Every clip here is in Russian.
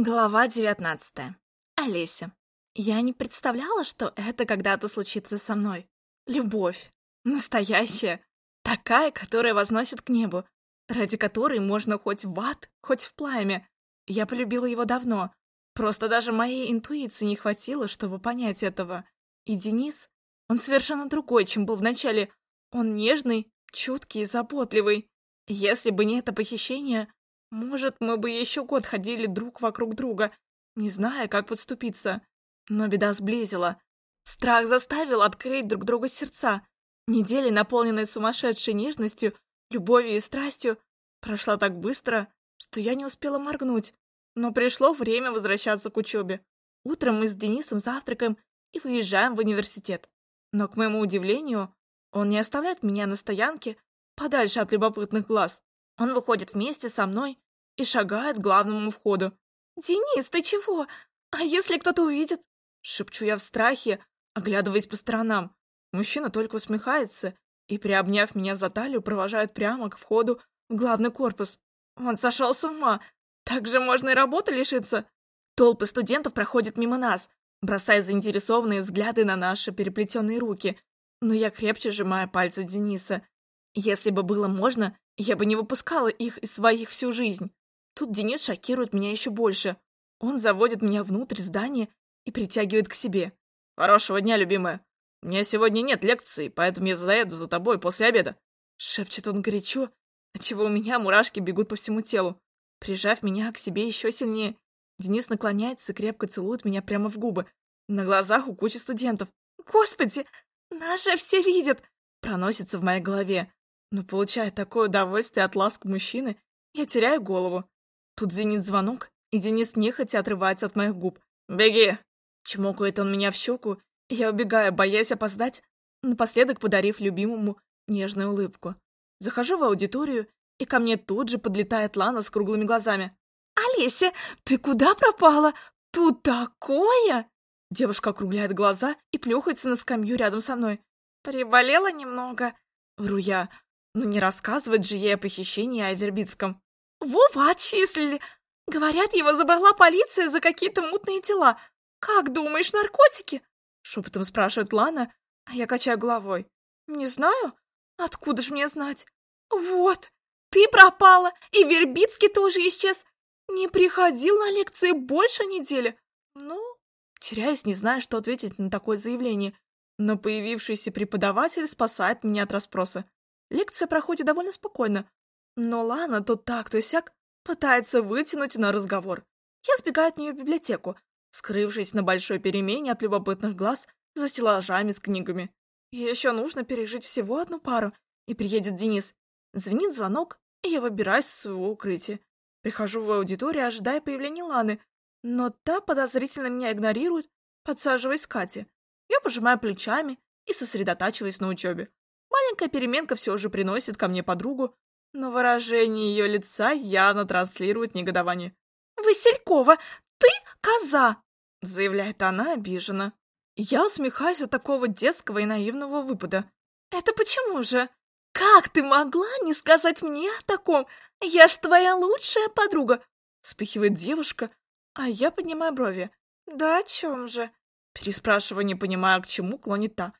Глава девятнадцатая. Олеся. Я не представляла, что это когда-то случится со мной. Любовь. Настоящая. Такая, которая возносит к небу. Ради которой можно хоть в ад, хоть в пламя. Я полюбила его давно. Просто даже моей интуиции не хватило, чтобы понять этого. И Денис, он совершенно другой, чем был вначале. Он нежный, чуткий, заботливый. Если бы не это похищение, может, мы бы еще год ходили друг вокруг друга, не зная, как подступиться. Но беда сблизила. Страх заставил открыть друг друга сердца. Недели, наполненные сумасшедшей нежностью, любовью и страстью, прошла так быстро, что я не успела моргнуть. Но пришло время возвращаться к учебе. Утром мы с Денисом завтракаем и выезжаем в университет. Но, к моему удивлению, он не оставляет меня на стоянке подальше от любопытных глаз. Он выходит вместе со мной и шагает к главному входу. «Денис, ты чего? А если кто-то увидит?» Шепчу я в страхе, оглядываясь по сторонам. Мужчина только усмехается и, приобняв меня за талию, провожает прямо к входу в главный корпус. Он сошел с ума. Так же можно и работы лишиться. Толпы студентов проходят мимо нас, бросая заинтересованные взгляды на наши переплетенные руки. Но я крепче сжимаю пальцы Дениса. Если бы было можно, я бы не выпускала их из своих всю жизнь. Тут Денис шокирует меня еще больше. Он заводит меня внутрь здания и притягивает к себе. «Хорошего дня, любимая. У меня сегодня нет лекции, поэтому я заеду за тобой после обеда». Шепчет он горячо, отчего у меня мурашки бегут по всему телу. Прижав меня к себе еще сильнее, Денис наклоняется и крепко целует меня прямо в губы, на глазах у кучи студентов. «Господи, наши все видят!» Проносится в моей голове. Но получая такое удовольствие от ласк мужчины, я теряю голову. Тут звенит звонок, и Денис нехотя отрывается от моих губ. «Беги!» Чмокает он меня в щеку, и я убегаю, боясь опоздать, напоследок подарив любимому нежную улыбку. Захожу в аудиторию, и ко мне тут же подлетает Лана с круглыми глазами. «Олеся, ты куда пропала? Тут такое!» Девушка округляет глаза и плюхается на скамью рядом со мной. «Приболела немного?» Вру я, но не рассказывать же ей о похищении Айвербицком. Вова отчислили. Говорят, его забрала полиция за какие-то мутные дела. Как думаешь, наркотики? Шепотом спрашивает Лана, а я качаю головой. Не знаю. Откуда ж мне знать? Вот, ты пропала, и Вербицкий тоже исчез. Не приходил на лекции больше недели. Ну, теряюсь, не знаю, что ответить на такое заявление. Но появившийся преподаватель спасает меня от расспроса. Лекция проходит довольно спокойно, но Лана то так, то сяк пытается вытянуть на разговор. Я сбегаю от нее в библиотеку, скрывшись на большой перемене от любопытных глаз за стеллажами с книгами. Еще нужно пережить всего одну пару, и приедет Денис. Звенит звонок, и я выбираюсь из своего укрытия. Прихожу в аудиторию, ожидая появления Ланы, но та подозрительно меня игнорирует, подсаживаясь к Кате. Я пожимаю плечами и сосредотачиваюсь на учебе. Маленькая переменка все же приносит ко мне подругу, но выражение ее лица явно транслирует негодование. «Василькова, ты коза!» — заявляет она обиженно. Я усмехаюсь от такого детского и наивного выпада. «Это почему же? Как ты могла не сказать мне о таком? Я ж твоя лучшая подруга!» Вспыхивает девушка, а я поднимаю брови. «Да о чем же?» Переспрашиваю, не понимая, к чему клонит та.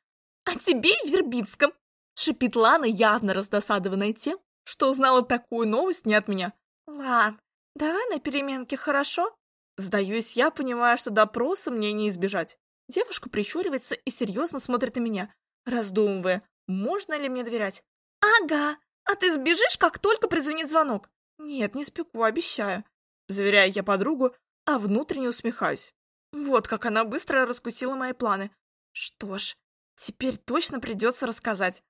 «О тебе и Вербицком!» Шипит Лана, явно раздосадованная тем, что узнала такую новость не от меня. «Лан, давай на переменке, хорошо?» Сдаюсь я, понимая, что допроса мне не избежать. Девушка прищуривается и серьезно смотрит на меня, раздумывая, можно ли мне доверять. «Ага, а ты сбежишь, как только прозвенит звонок?» «Нет, не спеку, обещаю», — заверяю я подругу, а внутренне усмехаюсь. Вот как она быстро раскусила мои планы. Что ж, теперь точно придется рассказать.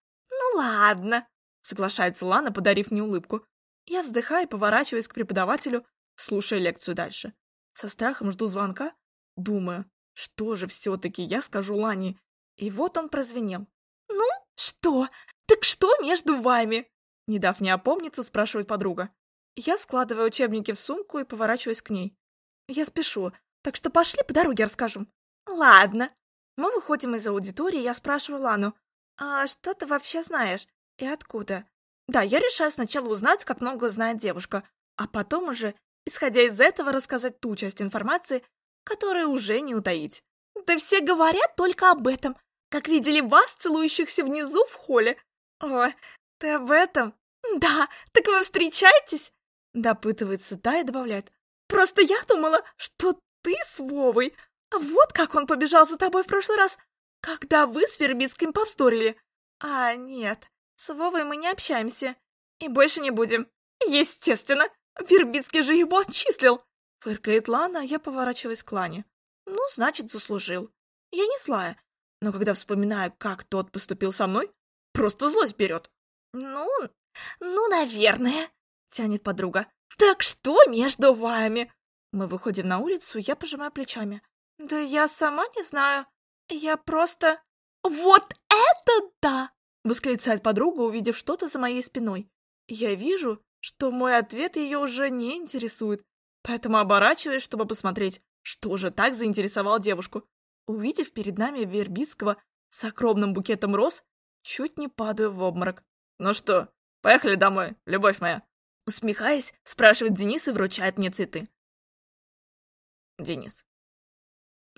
«Ну ладно», — соглашается Лана, подарив мне улыбку. Я вздыхаю и поворачиваюсь к преподавателю, слушая лекцию дальше. Со страхом жду звонка, думаю, что же все-таки я скажу Лане. И вот он прозвенел. «Ну, что? Так что между вами?» Не дав мне опомниться, спрашивает подруга. Я складываю учебники в сумку и поворачиваюсь к ней. Я спешу, так что пошли по дороге расскажу. «Ладно». Мы выходим из аудитории, я спрашиваю Лану, «А что ты вообще знаешь? И откуда?» Да, я решаю сначала узнать, как много знает девушка, а потом уже исходя из этого рассказать ту часть информации, которую уже не утаить. Да все говорят только об этом, как видели вас, целующихся внизу в холле. О, ты об этом? Да, так вы встречаетесь? Допытывается та и добавляет. Просто я думала, что ты с Вовой. А вот как он побежал за тобой в прошлый раз, когда вы с Вербицким повздорили. А, нет, с Вовой мы не общаемся. И больше не будем. Естественно, Вербицкий же его отчислил. Фыркает Лана, а я поворачиваюсь к Лане. Ну, значит, заслужил. Я не злая, но когда вспоминаю, как тот поступил со мной, просто злость берет. Ну, ну, наверное, тянет подруга. Так что между вами? Мы выходим на улицу, я пожимаю плечами. Да я сама не знаю. Я просто... Вот это да! Восклицает подруга, увидев что-то за моей спиной. Я вижу, что мой ответ ее уже не интересует, поэтому оборачиваюсь, чтобы посмотреть, что же так заинтересовал девушку. Увидев перед нами Вербицкого с огромным букетом роз, чуть не падаю в обморок. «Ну что, поехали домой, любовь моя?» Усмехаясь, спрашивает Денис и вручает мне цветы. Денис.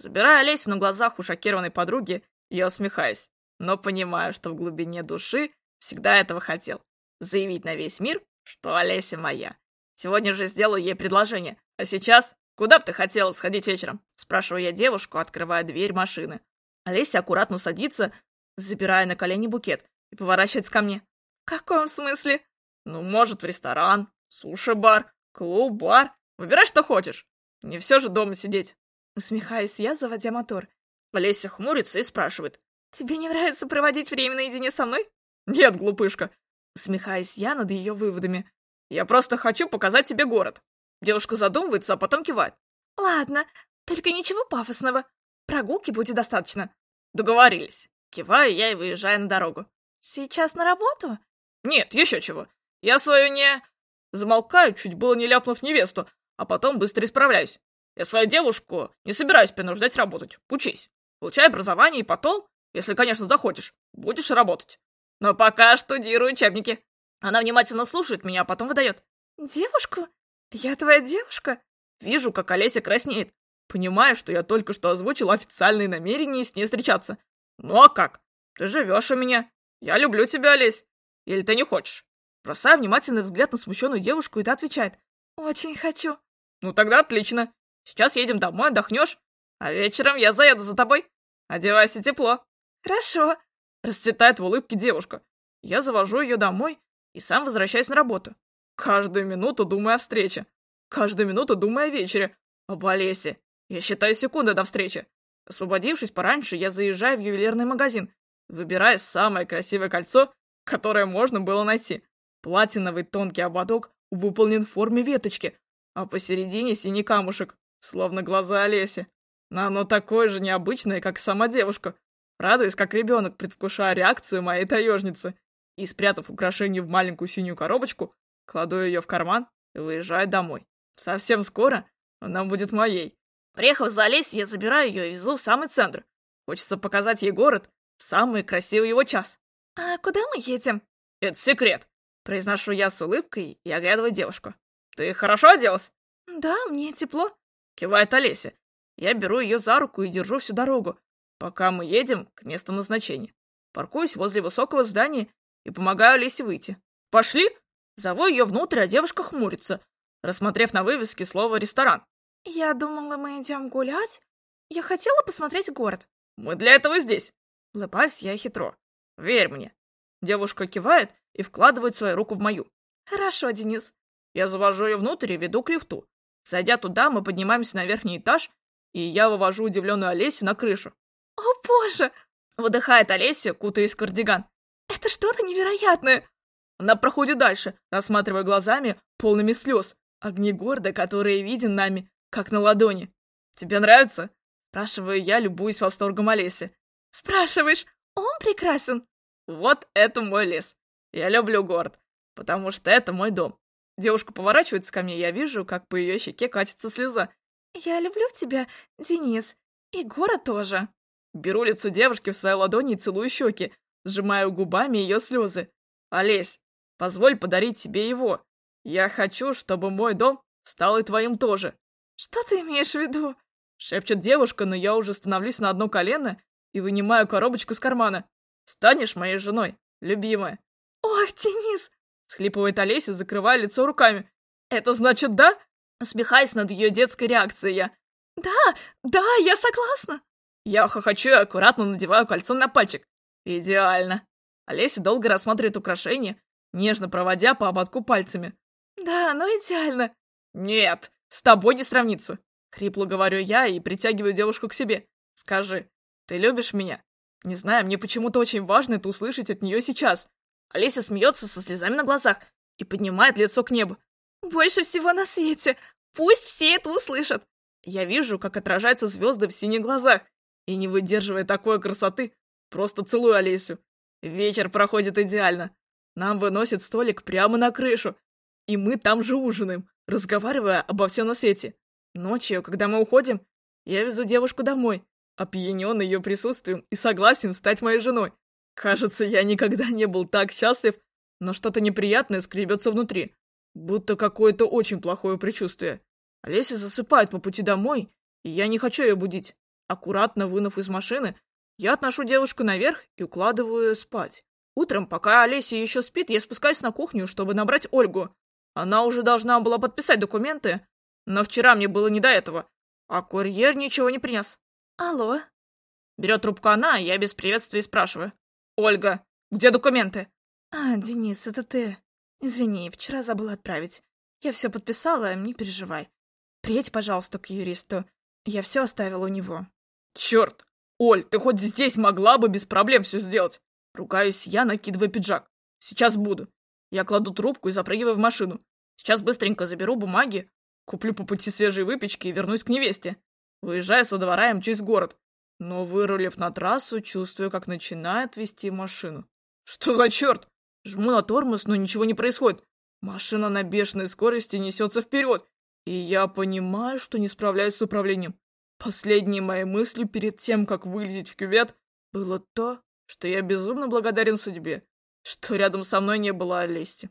Забирая Олесю на глазах у шокированной подруги, я усмехаюсь, но понимаю, что в глубине души всегда этого хотел. Заявить на весь мир, что Олеся моя. Сегодня же сделаю ей предложение, а сейчас «Куда бы ты хотела сходить вечером?» — спрашиваю я девушку, открывая дверь машины. Олеся аккуратно садится, забирая на колени букет, и поворачивается ко мне. «В каком смысле?» «Ну, может, в ресторан, суши-бар, клуб-бар. Выбирай, что хочешь. Не все же дома сидеть». Усмехаюсь я, заводя мотор. Олеся хмурится и спрашивает. «Тебе не нравится проводить время наедине со мной?» «Нет, глупышка». Усмехаюсь я над ее выводами. «Я просто хочу показать тебе город. Девушка задумывается, а потом кивает. «Ладно, только ничего пафосного. Прогулки будет достаточно». «Договорились». Киваю я и выезжаю на дорогу. «Сейчас на работу?» «Нет, еще чего. Я свою не...» Замолкаю, чуть было не ляпнув невесту, а потом быстро исправляюсь. Я свою девушку не собираюсь принуждать работать. Учись. Получай образование и потом, если, конечно, захочешь, будешь работать. Но пока штудирую учебники. Она внимательно слушает меня, а потом выдает. «Девушку? «Я твоя девушка?» Вижу, как Олеся краснеет. Понимаю, что я только что озвучил официальные намерения с ней встречаться. Ну а как? Ты живешь у меня. Я люблю тебя, Олесь. Или ты не хочешь? Бросаю внимательный взгляд на смущенную девушку, и та отвечает. Очень хочу. Ну тогда отлично. Сейчас едем домой, отдохнешь. А вечером я заеду за тобой. Одевайся тепло. Хорошо. Расцветает в улыбке девушка. Я завожу ее домой и сам возвращаюсь на работу. Каждую минуту думаю о встрече. Каждую минуту думаю о вечере. Об Олесе. Я считаю секунды до встречи. Освободившись пораньше, я заезжаю в ювелирный магазин, выбирая самое красивое кольцо, которое можно было найти. Платиновый тонкий ободок выполнен в форме веточки, а посередине синий камушек, словно глаза Олеси. Но оно такое же необычное, как сама девушка. Радуясь, как ребенок, предвкушая реакцию моей таежницы. И спрятав украшение в маленькую синюю коробочку, Кладу ее в карман и выезжаю домой. Совсем скоро она будет моей. Приехав за Олесь, я забираю ее и везу в самый центр. Хочется показать ей город самый красивый его час. «А куда мы едем?» «Это секрет», — произношу я с улыбкой и оглядываю девушку. «Ты хорошо оделась?» «Да, мне тепло», — кивает Олеся. Я беру ее за руку и держу всю дорогу, пока мы едем к месту назначения. Паркуюсь возле высокого здания и помогаю Олесе выйти. «Пошли!» Зову ее внутрь, а девушка хмурится, рассмотрев на вывеске слово «ресторан». «Я думала, мы идем гулять. Я хотела посмотреть город». «Мы для этого здесь». Улыбаюсь я хитро. «Верь мне». Девушка кивает и вкладывает свою руку в мою. «Хорошо, Денис». Я завожу ее внутрь и веду к лифту. Зайдя туда, мы поднимаемся на верхний этаж, и я вывожу удивленную Олесю на крышу. «О, боже!» — выдыхает Олеся, кутаясь в кардиган. «Это что-то невероятное! Она проходит дальше, рассматривая глазами, полными слез, огни города, которые виден нами, как на ладони. «Тебе нравится?» Спрашиваю я, любуюсь восторгом Олеси. «Спрашиваешь? Он прекрасен!» «Вот это мой лес. Я люблю город, потому что это мой дом». Девушка поворачивается ко мне, я вижу, как по ее щеке катится слеза. «Я люблю тебя, Денис, и город тоже». Беру лицо девушки в свои ладони и целую щеки, сжимаю губами ее слезы. «Олесь, Позволь подарить тебе его. Я хочу, чтобы мой дом Стал и твоим тоже. Что ты имеешь в виду? Шепчет девушка, но я уже становлюсь на одно колено и вынимаю коробочку с кармана. Станешь моей женой, любимая. Ох, Денис! Схлипывает Олеся, закрывая лицо руками. Это значит да? Усмехаясь над ее детской реакцией я. Да, да, я согласна. Я хохочу и аккуратно надеваю кольцо на пальчик. Идеально. Олеся долго рассматривает украшение, нежно проводя по ободку пальцами. Да, ну идеально. Нет, с тобой не сравнится. Хрипло говорю я и притягиваю девушку к себе. Скажи, ты любишь меня? Не знаю, мне почему-то очень важно это услышать от нее сейчас. Олеся смеется со слезами на глазах и поднимает лицо к небу. Больше всего на свете. Пусть все это услышат. Я вижу, как отражаются звезды в синих глазах, и, не выдерживая такой красоты, просто целую Олесю. Вечер проходит идеально. Нам выносят столик прямо на крышу, и мы там же ужинаем, разговаривая обо всем на свете. Ночью, когда мы уходим, я везу девушку домой, опьянен ее присутствием и согласен стать моей женой. Кажется, я никогда не был так счастлив, но что-то неприятное скребется внутри, будто какое-то очень плохое предчувствие. Олеся засыпает по пути домой, и я не хочу ее будить. Аккуратно вынув из машины, я отношу девушку наверх и укладываю ее спать. Утром, пока Олеся еще спит, я спускаюсь на кухню, чтобы набрать Ольгу. Она уже должна была подписать документы, но вчера мне было не до этого, а курьер ничего не принес. Алло? Берет трубку она, я без приветствия спрашиваю. Ольга, где документы? А, Денис, это ты. Извини, вчера забыла отправить. Я все подписала, не переживай. Приедь, пожалуйста, к юристу. Я все оставила у него. Черт! Оль, ты хоть здесь могла бы без проблем все сделать. Ругаюсь я, накидывая пиджак. Сейчас буду. Я кладу трубку и запрыгиваю в машину. Сейчас быстренько заберу бумаги, куплю по пути свежие выпечки и вернусь к невесте. Выезжаю со двора и мчусь в город. Но, вырулив на трассу, чувствую, как начинает вести машину. Что за черт? Жму на тормоз, но ничего не происходит. Машина на бешеной скорости несется вперед, и я понимаю, что не справляюсь с управлением. Последней моей мыслью перед тем, как вылезть в кювет, было то, что я безумно благодарен судьбе, что рядом со мной не было Олеси.